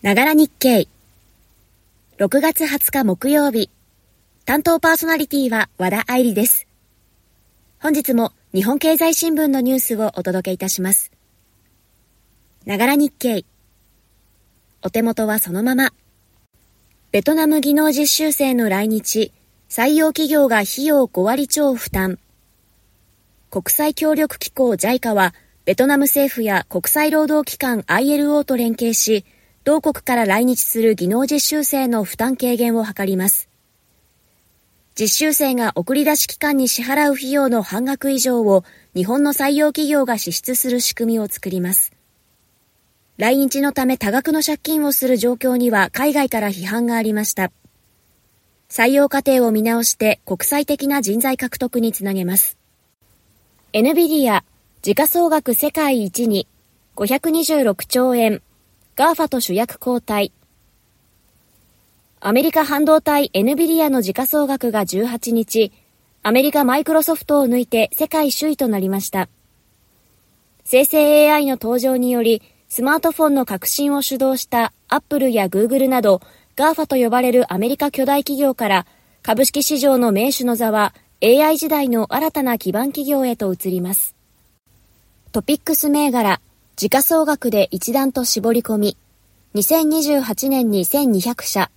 ながら日経。6月20日木曜日。担当パーソナリティは和田愛理です。本日も日本経済新聞のニュースをお届けいたします。ながら日経。お手元はそのまま。ベトナム技能実習生の来日、採用企業が費用5割超負担。国際協力機構 JICA は、ベトナム政府や国際労働機関 ILO と連携し、同国から来日する技能実習生の負担軽減を図ります。実習生が送り出し機関に支払う費用の半額以上を日本の採用企業が支出する仕組みを作ります。来日のため多額の借金をする状況には海外から批判がありました。採用過程を見直して国際的な人材獲得につなげます。NVIDIA 時価総額世界一に526兆円 GAFA と主役交代。アメリカ半導体 NVIDIA の時価総額が18日、アメリカマイクロソフトを抜いて世界首位となりました。生成 AI の登場により、スマートフォンの革新を主導したアップルやグーグルなど GAFA と呼ばれるアメリカ巨大企業から株式市場の名手の座は AI 時代の新たな基盤企業へと移ります。トピックス銘柄時価総額で一段と絞り込み、2028年に1200社。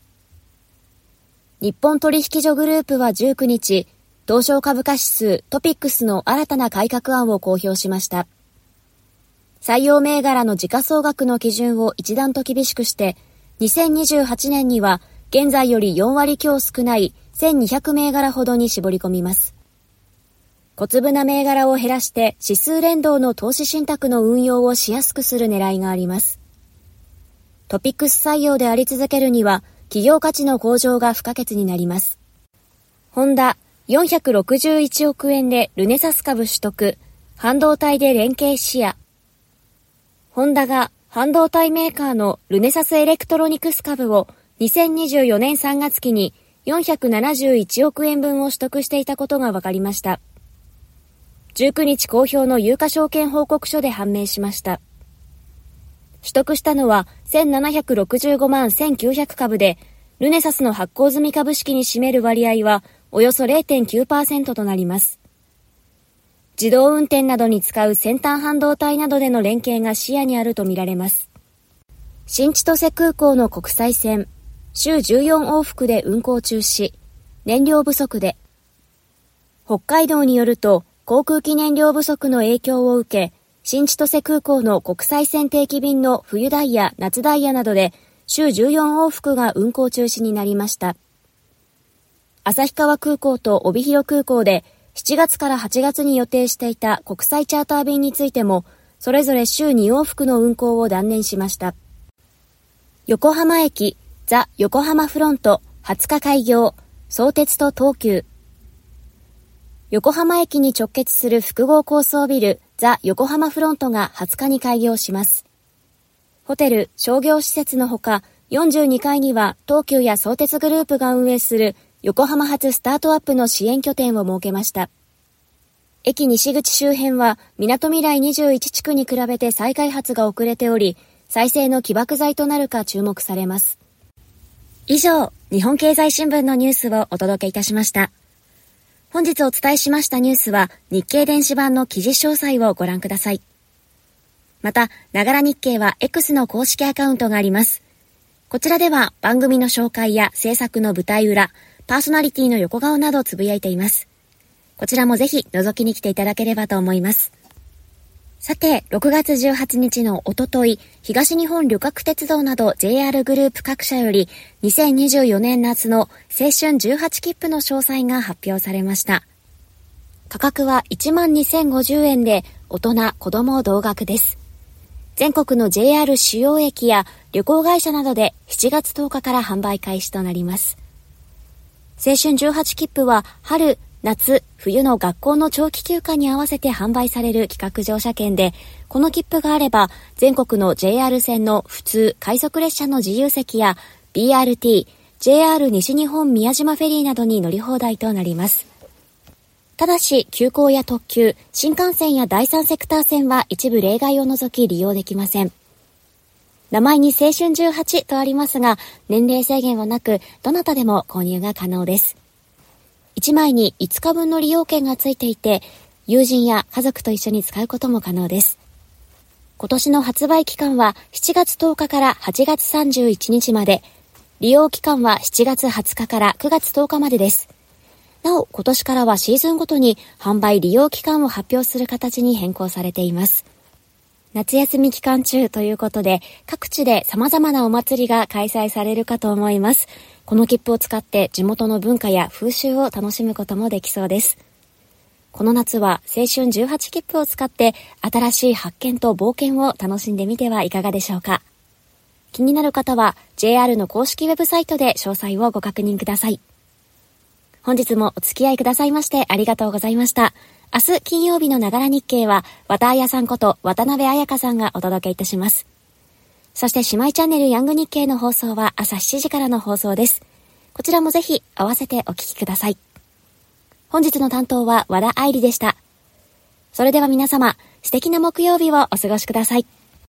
日本取引所グループは19日、東証株価指数トピックスの新たな改革案を公表しました。採用銘柄の時価総額の基準を一段と厳しくして、2028年には現在より4割強少ない1200銘柄ほどに絞り込みます。小粒な銘柄を減らして指数連動の投資信託の運用をしやすくする狙いがあります。トピックス採用であり続けるには企業価値の向上が不可欠になります。ホンダ461億円でルネサス株取得、半導体で連携視野。ホンダが半導体メーカーのルネサスエレクトロニクス株を2024年3月期に471億円分を取得していたことが分かりました。19日公表の有価証券報告書で判明しました。取得したのは1765万1900株で、ルネサスの発行済み株式に占める割合はおよそ0.9%となります。自動運転などに使う先端半導体などでの連携が視野にあるとみられます。新千歳空港の国際線、週14往復で運航中止、燃料不足で、北海道によると航空機燃料不足の影響を受け、新千歳空港の国際線定期便の冬ダイヤ、夏ダイヤなどで週14往復が運航中止になりました。旭川空港と帯広空港で7月から8月に予定していた国際チャーター便についても、それぞれ週2往復の運航を断念しました。横浜駅、ザ・横浜フロント、20日開業、相鉄と東急。横浜駅に直結する複合高層ビルザ・横浜フロントが20日に開業します。ホテル、商業施設のほか、42階には東急や相鉄グループが運営する横浜発スタートアップの支援拠点を設けました。駅西口周辺は、港未来21地区に比べて再開発が遅れており、再生の起爆剤となるか注目されます。以上、日本経済新聞のニュースをお届けいたしました。本日お伝えしましたニュースは日経電子版の記事詳細をご覧ください。また、ながら日経は X の公式アカウントがあります。こちらでは番組の紹介や制作の舞台裏、パーソナリティの横顔などつぶやいています。こちらもぜひ覗きに来ていただければと思います。さて、6月18日のおととい、東日本旅客鉄道など JR グループ各社より2024年夏の青春18切符の詳細が発表されました。価格は12,050円で大人、子供同額です。全国の JR 主要駅や旅行会社などで7月10日から販売開始となります。青春18切符は春、夏、冬の学校の長期休暇に合わせて販売される企画乗車券で、この切符があれば、全国の JR 線の普通、快速列車の自由席や BRT、JR 西日本宮島フェリーなどに乗り放題となります。ただし、急行や特急、新幹線や第三セクター線は一部例外を除き利用できません。名前に青春18とありますが、年齢制限はなく、どなたでも購入が可能です。1枚に5日分の利用券がついていて、友人や家族と一緒に使うことも可能です。今年の発売期間は7月10日から8月31日まで、利用期間は7月20日から9月10日までです。なお、今年からはシーズンごとに販売利用期間を発表する形に変更されています。夏休み期間中ということで、各地で様々なお祭りが開催されるかと思います。この切符を使って地元の文化や風習を楽しむこともできそうです。この夏は青春18切符を使って新しい発見と冒険を楽しんでみてはいかがでしょうか。気になる方は JR の公式ウェブサイトで詳細をご確認ください。本日もお付き合いくださいましてありがとうございました。明日金曜日のながら日経は、綿彩さんこと渡辺彩香さんがお届けいたします。そして姉妹チャンネルヤング日経の放送は朝7時からの放送です。こちらもぜひ合わせてお聞きください。本日の担当は和田愛理でした。それでは皆様、素敵な木曜日をお過ごしください。